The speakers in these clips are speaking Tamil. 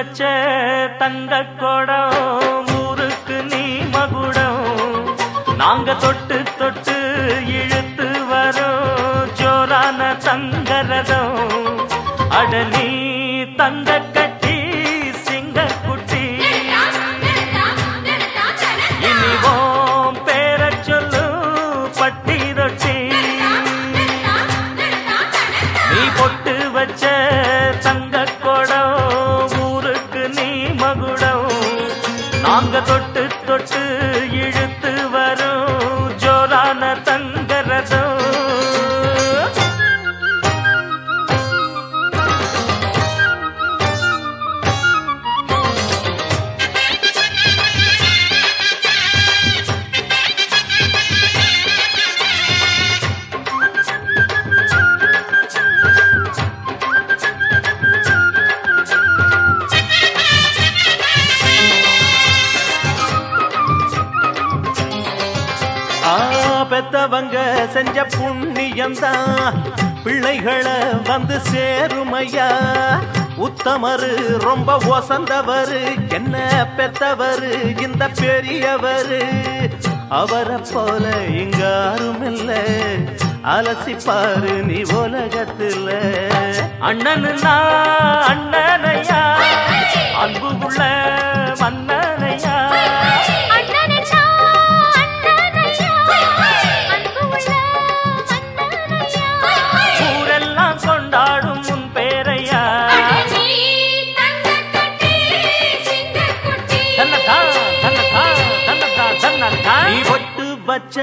வச்ச தந்த குடம் ஊருக்கு நீ மகுடம். நாங்க தொட்டு தொட்டு இழுத்து வரோம் ஜோரான தங்கரதம் அட நீ தங்க பெத்தவங்க செஞ்ச புண்ணியம்தான். பிள்ளைகளை வந்து சேருமையா? உத்தமரு ரொம்ப ஒசந்தவரு. என்ன பெத்தவரு? இந்த பெரியவரு. அவரை போல இங்க யாரும் இல்ல அலசிப்பாரு நீ உலகத்துல. அண்ணனுன்னா அண்ணன் வச்ச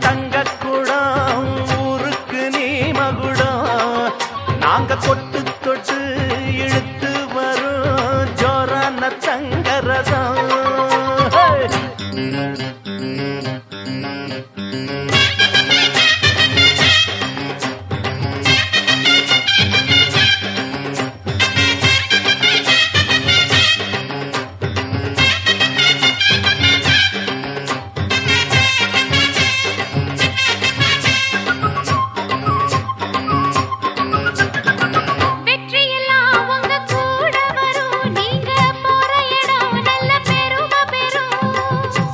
தங்க குடம் ஊருக்கு நீ மகுடம். நாங்க தொட்டு தொட்டு இழுத்து வரும் ஜோரான தங்கரதம்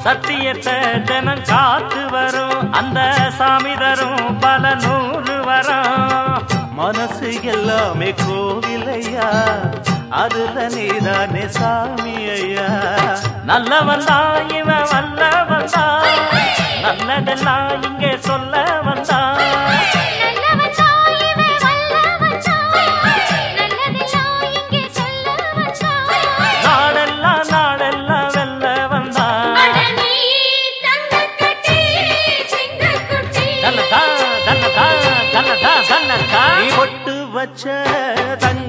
சத்தியத்தை தினம் காத்து வரும். அந்த சாமி தரும் பல நூறு வரும். மனசு எல்லாமே கோவிலையா? அதுல நீதானே சாமி ஐயா நல்லவன் தான் இவன் பொட்டு வச்ச தங்க